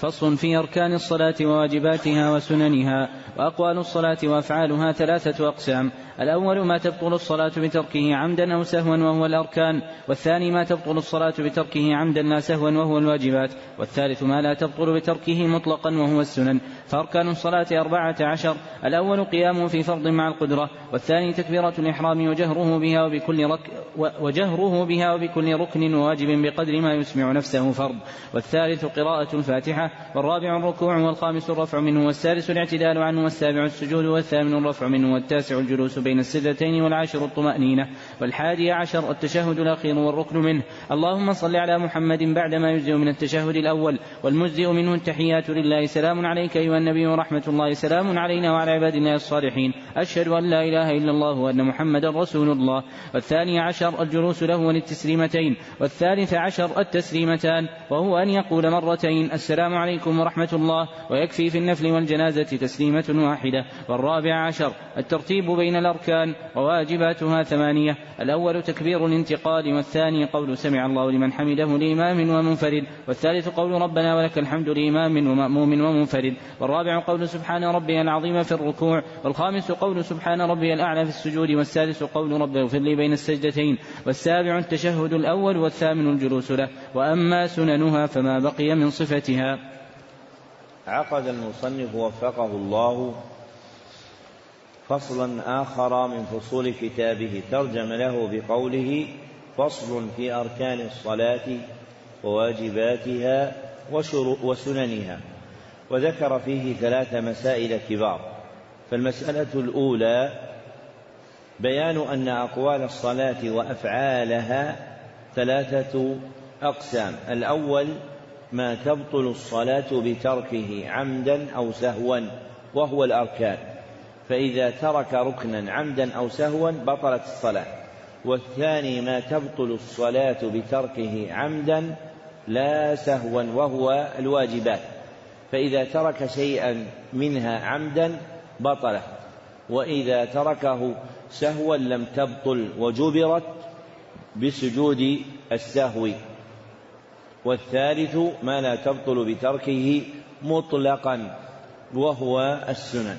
فصل في أركان الصلاة وواجباتها وسننها وأقوال الصلاة وأفعالها ثلاثة أقسام. الأول ما تبطل الصلاة بتركه عمدا أو سهوا وهو الأركان. والثاني ما تبطل الصلاة بتركه عمدا لا سهوا وهو الواجبات. والثالث ما لا تبطل بتركه مطلقا وهو السنن. فأركان الصلاة أربعة عشر. الأول قيامه في فرض مع القدرة. والثاني تكبيرة الإحرام وجهره بها وبكل رك وجهره بها وبكل ركن وواجب بقدر ما يسمع نفسه فرض. والثالث قراءة الفاتحة. والرابع الركوع والخامس الرفع منه والسادس الاعتدال عنه والسابع السجود والثامن الرفع منه والتاسع الجلوس بين السجدتين والعاشر الطمأنينة والحادي عشر التشهد الأخير والركن منه. اللهم صل على محمد بعدما يجزئ من التشهد الأول والمجزئ منه التحيات لله. سلام عليك أيها النبي ورحمة الله. سلام علينا وعلى عباد الله الصالحين. أشهد أن لا إله إلا الله وأن محمدا رسول الله. والثاني عشر الجلوس له وللتسليمتين والثالث عشر التسليمتان. وهو أن يقول مرتين. السلام عليكم ورحمة الله ويكفي في النفل والجنازة تسليمة واحدة. والرابع عشر الترتيب بين الأركان وواجباتها ثمانية. الأول تكبير الانتقال والثاني قول سمع الله لمن حمده لإمام ومنفرد. والثالث قول ربنا ولك الحمد لإمام ومأموم ومنفرد. والرابع قول سبحان ربي العظيم في الركوع. والخامس قول سبحان ربي الأعلى في السجود. والسادس قول ربي اغفر لي بين السجدتين. والسابع التشهد الأول والثامن الجلوس له. وأما سننها فما بقي من صفتها. عقد المصنف وفقه الله فصلا آخر من فصول كتابه ترجم له بقوله فصل في أركان الصلاة وواجباتها وسننها. وذكر فيه ثلاث مسائل كبار. فالمسألة الأولى بيان أن أقوال الصلاة وأفعالها ثلاثة أقسام. الأول ما تبطل الصلاة بتركه عمدا أو سهوا وهو الأركان. فإذا ترك ركنا عمدا أو سهوا بطلت الصلاة. والثاني ما تبطل الصلاة بتركه عمدا لا سهوا وهو الواجبات. فإذا ترك شيئا منها عمدا بطلت وإذا تركه سهوا لم تبطل وجبرت بسجود السهو. والثالث ما لا تبطل بتركه مطلقا وهو السنن.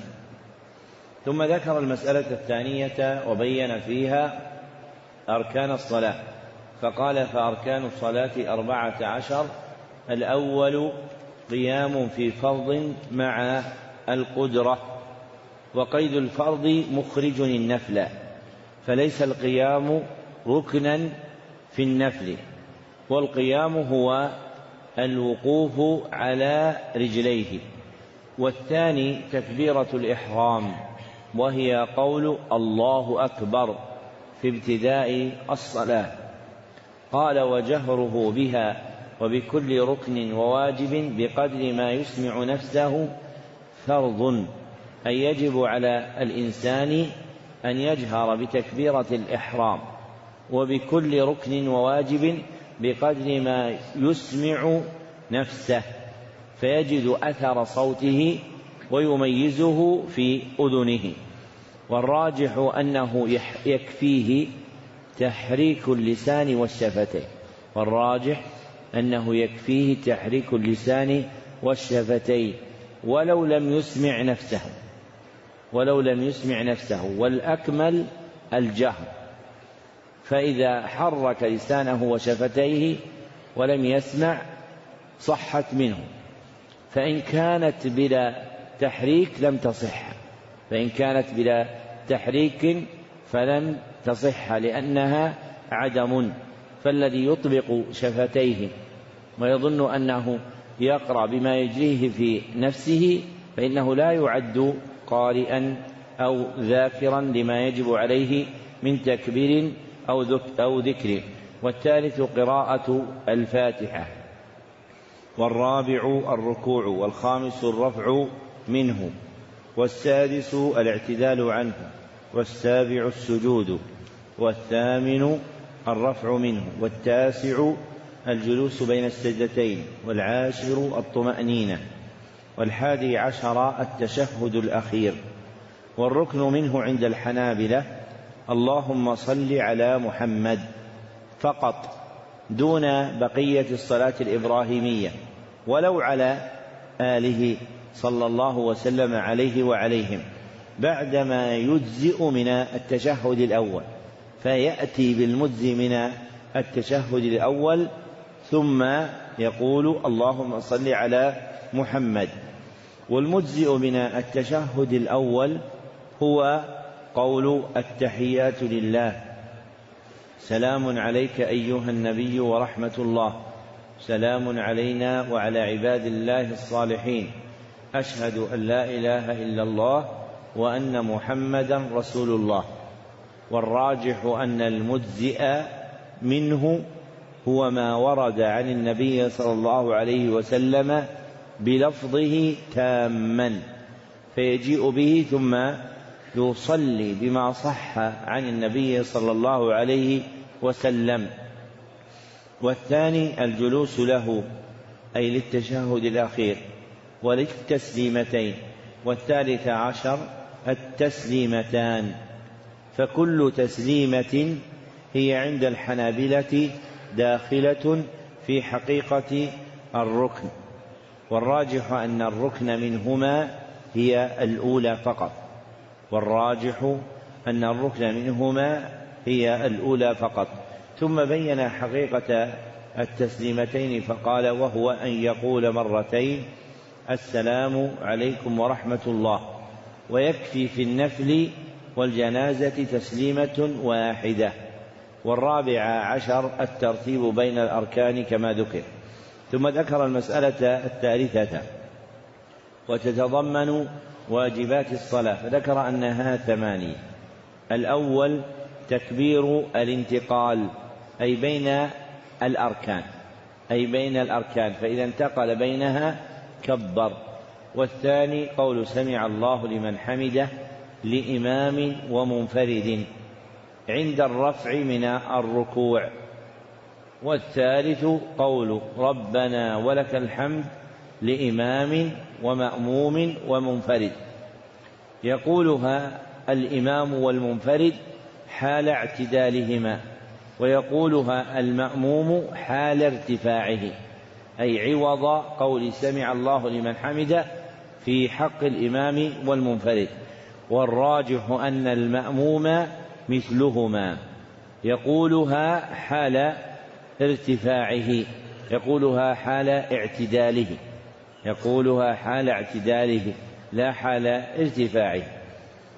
ثم ذكر المسألة الثانية وبين فيها أركان الصلاة. فقال فأركان الصلاة أربعة عشر الأول قيام في فرض مع القدرة وقيد الفرض مخرج النفل فليس القيام ركنا في النفل. والقيام هو الوقوف على رجليه. والثاني تكبيرة الإحرام وهي قول الله أكبر في ابتداء الصلاة. قال وجهره بها وبكل ركن وواجب بقدر ما يسمع نفسه فرض أي يجب على الإنسان أن يجهر بتكبيرة الإحرام. وبكل ركن وواجب بقدر ما يسمع نفسه فيجد أثر صوته ويميزه في أذنه. والراجح أنه يكفيه تحريك اللسان والشفتين. والراجح أنه يكفيه تحريك اللسان والشفتين. ولو لم يسمع نفسه ولو لم يسمع نفسه والأكمل الجهر. فإذا حرك لسانه وشفتيه ولم يسمع صحت منه. فإن كانت بلا تحريك لم تصح. فإن كانت بلا تحريك فلن تصح لأنها عدم. فالذي يطبق شفتيه ويظن أنه يقرأ بما يجريه في نفسه فإنه لا يعد قارئا أو ذاكرا لما يجب عليه من تكبير أو أو ذكر والثالث قراءة الفاتحة. والرابع الركوع. والخامس الرفع منه. والسادس الاعتدال عنه. والسابع السجود. والثامن الرفع منه. والتاسع الجلوس بين السجدتين. والعاشر الطمأنينة. والحادي عشر التشهد الأخير. والركن منه عند الحنابلة. اللهم صل على محمد فقط دون بقية الصلاة الإبراهيمية ولو على آله صلى الله وسلم عليه وعليهم. بعدما يجزئ من التشهد الأول فيأتي بالمجزي من التشهد الأول ثم يقول اللهم صل على محمد. والمجزئ من التشهد الأول هو قول التحيات لله. سلام عليك أيها النبي ورحمة الله. سلام علينا وعلى عباد الله الصالحين. أشهد أن لا إله إلا الله وأن محمدا رسول الله. والراجح أن المجزئ منه هو ما ورد عن النبي صلى الله عليه وسلم بلفظه تاما. فيجيء به ثم يصلي بما صح عن النبي صلى الله عليه وسلم. والثاني الجلوس له أي للتشهد الأخير وللتسليمتين. والثالث عشر التسليمتان. فكل تسليمة هي عند الحنابلة داخلة في حقيقة الركن. والراجح أن الركن منهما هي الأولى فقط. والراجح أن الركن منهما هي الأولى فقط. ثم بين حقيقة التسليمتين فقال وهو أن يقول مرتين السلام عليكم ورحمة الله. ويكفي في النفل والجنازة تسليمة واحدة. والرابع عشر الترتيب بين الأركان كما ذكر. ثم ذكر المسألة الثالثة. وتتضمن واجبات الصلاة. فذكر أنها ثمانية. الأول تكبير الانتقال أي بين الأركان أي بين الأركان فإذا انتقل بينها كبر. والثاني قول سمع الله لمن حمده لإمام ومنفرد عند الرفع من الركوع. والثالث قول ربنا ولك الحمد لإمام ومأموم ومنفرد. يقولها الإمام والمنفرد حال اعتدالهما ويقولها المأموم حال ارتفاعه أي عوض قول سمع الله لمن حمده في حق الإمام والمنفرد. والراجح أن المأموم مثلهما. يقولها حال ارتفاعه يقولها حال اعتداله. يقولها حال اعتداله لا حال ارتفاعه.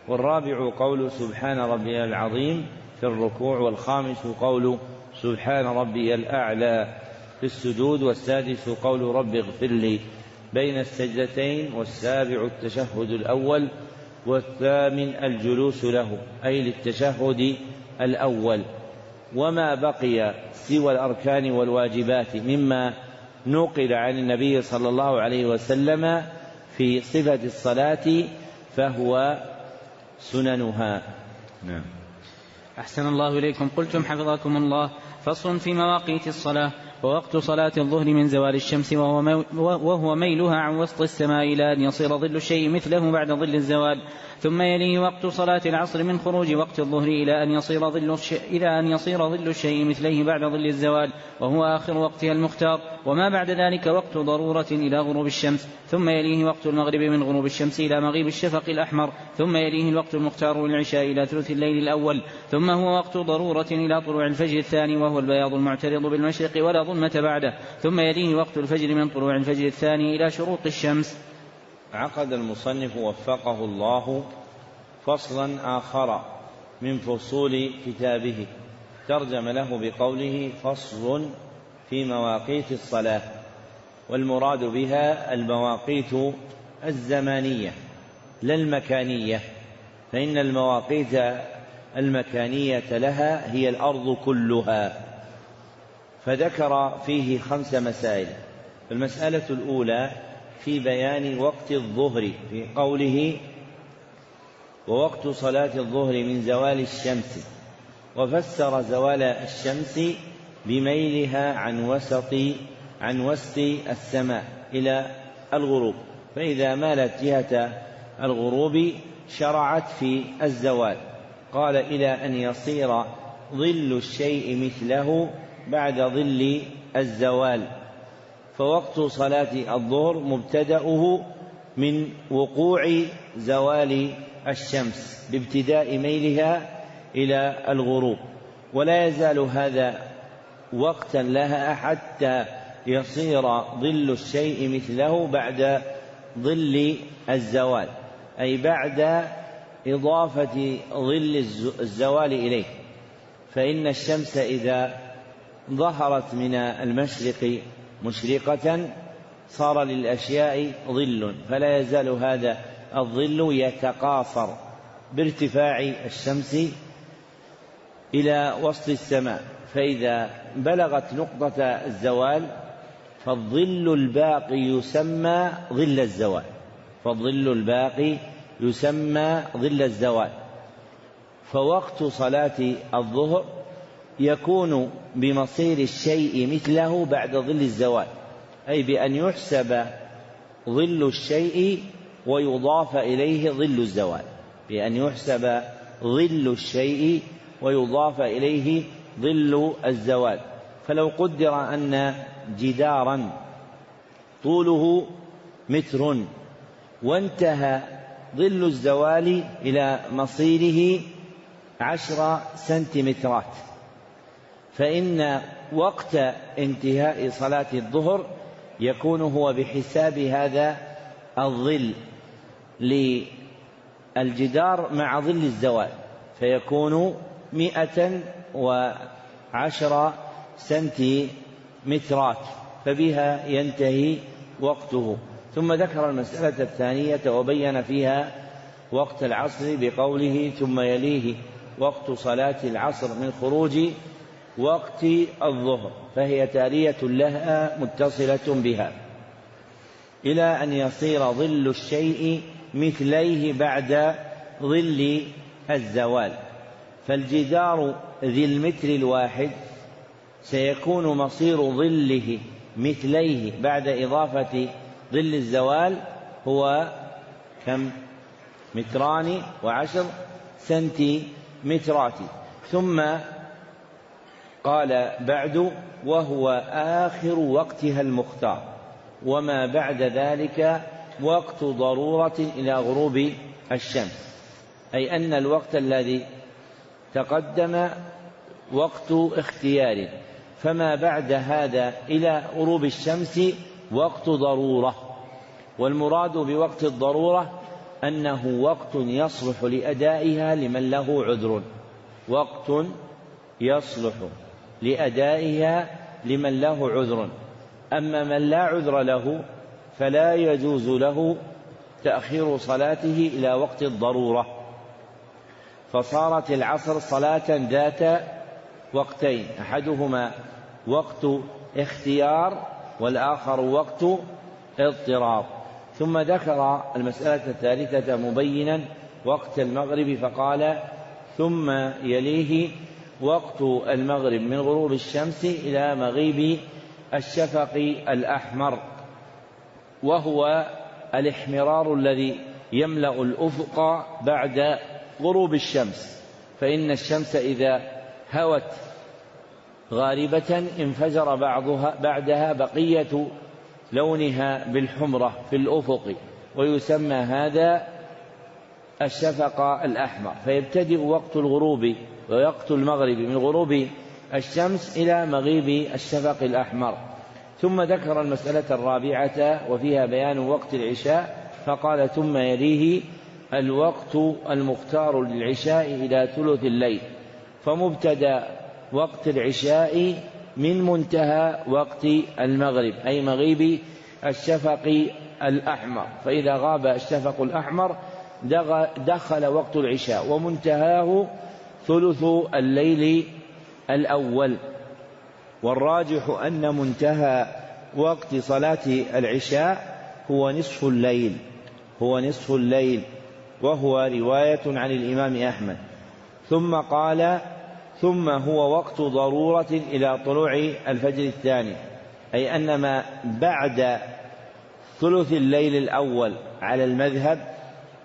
والرابع قول سبحان ربي العظيم في الركوع والخامس قول سبحان ربي الأعلى. في السجود والسادس قول رب اغفر لي. بين السجدتين والسابع التشهد الأول والثامن الجلوس له أي للتشهد الأول. وما بقي سوى الأركان والواجبات مما نقل عن النبي صلى الله عليه وسلم في صفة الصلاة فهو سننها. نعم. أحسن الله إليكم. قلتم حفظكم الله. فصل في مواقيت الصلاة ووقت صلاة الظهر من زوال الشمس وهو, وهو ميلها عن وسط السماء إلى أن يصير ظل الشيء مثله بعد ظل الزوال. ثم يليه وقت صلاة العصر من خروج وقت الظهر إلى أن يصير ظل الشيء إلى أن يصير ظل الشيء مثليه بعد ظل الزوال وهو آخر وقتها المختار. وما بعد ذلك وقت ضرورة إلى غروب الشمس ثم يليه وقت المغرب من غروب الشمس إلى مغيب الشفق الأحمر ثم يليه الوقت المختار للعشاء إلى ثلث الليل الأول ثم هو وقت ضرورة إلى طلوع الفجر الثاني وهو البياض المعترض بالمشرق ولا ظلمة بعده ثم يليه وقت الفجر من طلوع الفجر الثاني إلى شروق الشمس. عقد المصنف وفقه الله فصلا آخر من فصول كتابه ترجم له بقوله فصل في مواقيت الصلاة والمراد بها المواقيت الزمانية لا المكانية فإن المواقيت المكانية لها هي الأرض كلها. فذكر فيه خمس مسائل المسألة الأولى في بيان وقت الظهر في قوله ووقت صلاة الظهر من زوال الشمس وفسر زوال الشمس بميلها عن وسط عن وسط السماء إلى الغروب. فإذا مالت جهة الغروب شرعت في الزوال. قال إلى أن يصير ظل الشيء مثله بعد ظل الزوال. فوقت صلاة الظهر مبتدأه من وقوع زوال الشمس بابتداء ميلها إلى الغروب. ولا يزال هذا وقتا لها حتى يصير ظل الشيء مثله بعد ظل الزوال أي بعد إضافة ظل الزوال إليه. فإن الشمس إذا ظهرت من المشرق مشرقة صار للأشياء ظل فلا يزال هذا الظل يتقاصر بارتفاع الشمس إلى وسط السماء فإذا بلغت نقطة الزوال فالظل الباقي يسمى ظل الزوال. فالظل الباقي يسمى ظل الزوال. فوقت صلاة الظهر يكون بمصير الشيء مثله بعد ظل الزوال أي بأن يحسب ظل الشيء ويضاف إليه ظل الزوال بأن يحسب ظل الشيء ويضاف إليه ظل الزوال. فلو قدر أن جدارا طوله متر وانتهى ظل الزوال إلى مصيره عشر سنتيمترات. فإن وقت انتهاء صلاة الظهر يكون هو بحساب هذا الظل للجدار مع ظل الزوال فيكون مئة وعشر سنتيمترات فبها ينتهي وقته. ثم ذكر المسألة الثانية وبين فيها وقت العصر بقوله ثم يليه وقت صلاة العصر من خروج وقت الظهر فهي تالية لها متصلة بها. إلى أن يصير ظل الشيء مثليه بعد ظل الزوال. فالجدار ذي المتر الواحد سيكون مصير ظله مثليه بعد إضافة ظل الزوال هو كم؟ متران وعشر سنتيمترات. ثم قال بعد وهو آخر وقتها المختار. وما بعد ذلك وقت ضرورة إلى غروب الشمس. أي أن الوقت الذي تقدم وقت اختيار. فما بعد هذا إلى غروب الشمس وقت ضرورة. والمراد بوقت الضرورة أنه وقت يصلح لأدائها لمن له عذر. وقت يصلح لأدائها لمن له عذر. أما من لا عذر له فلا يجوز له تأخير صلاته إلى وقت الضرورة. فصارت العصر صلاة ذات وقتين أحدهما وقت اختيار والآخر وقت اضطرار ثم ذكر المسألة الثالثة مبينا وقت المغرب فقال ثم يليه وقت المغرب من غروب الشمس إلى مغيب الشفق الأحمر وهو الاحمرار الذي يملأ الأفق بعد غروب الشمس فإن الشمس إذا هوت غاربة انفجر بعضها بعدها بقية لونها بالحمرة في الأفق ويسمى هذا الشفق الأحمر. فيبتدئ وقت الغروب ووقت المغرب من غروب الشمس إلى مغيب الشفق الأحمر. ثم ذكر المسألة الرابعة وفيها بيان وقت العشاء فقال ثم يليه الوقت المختار للعشاء إلى ثلث الليل فمبتدأ وقت العشاء من منتهى وقت المغرب أي مغيب الشفق الأحمر. فإذا غاب الشفق الأحمر دخل وقت العشاء ومنتهاه ثلث الليل الأول. والراجح أن منتهى وقت صلاة العشاء هو نصف الليل هو نصف الليل. وهو رواية عن الإمام أحمد. ثم قال ثم هو وقت ضرورة إلى طلوع الفجر الثاني. أي أن ما بعد ثلث الليل الأول على المذهب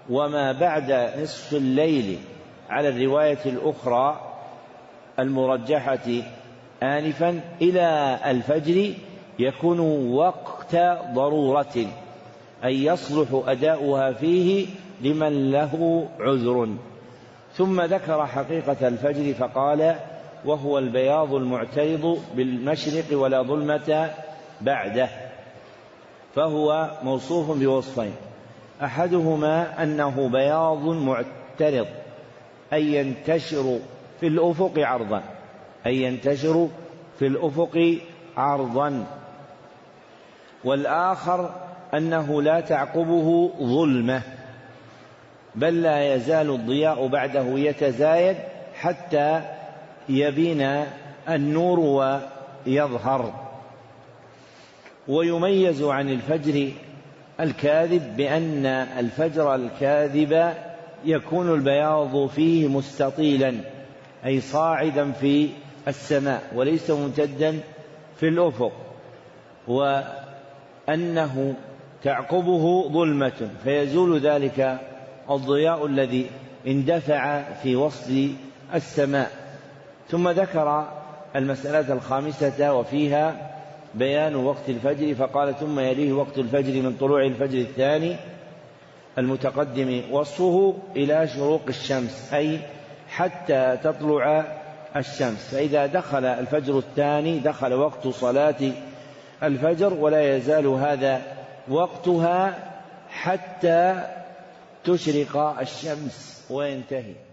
وما بعد نصف الليل على الرواية الأخرى المرجحة آنفا إلى الفجر يكون وقت ضرورة. أي يصلح أداؤها فيه لمن له عذر. ثم ذكر حقيقة الفجر فقال وهو البياض المعترض بالمشرق ولا ظلمة بعده. فهو موصوف بوصفين. أحدهما أنه بياض معترض أي ينتشر في الأفق عرضا أي ينتشر في الأفق عرضا. والآخر أنه لا تعقبه ظلمة بل لا يزال الضياء بعده يتزايد حتى يبين النور ويظهر. ويميز عن الفجر الكاذب بأن الفجر الكاذب يكون البياض فيه مستطيلا أي صاعدا في السماء وليس ممتدا في الأفق. وأنه تعقبه ظلمة فيزول ذلك الضياء الذي اندفع في وصل السماء. ثم ذكر المسألة الخامسة وفيها بيان وقت الفجر فقال ثم يليه وقت الفجر من طلوع الفجر الثاني المتقدم وصفه إلى شروق الشمس أي حتى تطلع الشمس. فإذا دخل الفجر الثاني دخل وقت صلاة الفجر ولا يزال هذا وقتها حتى تشرق الشمس وينتهي.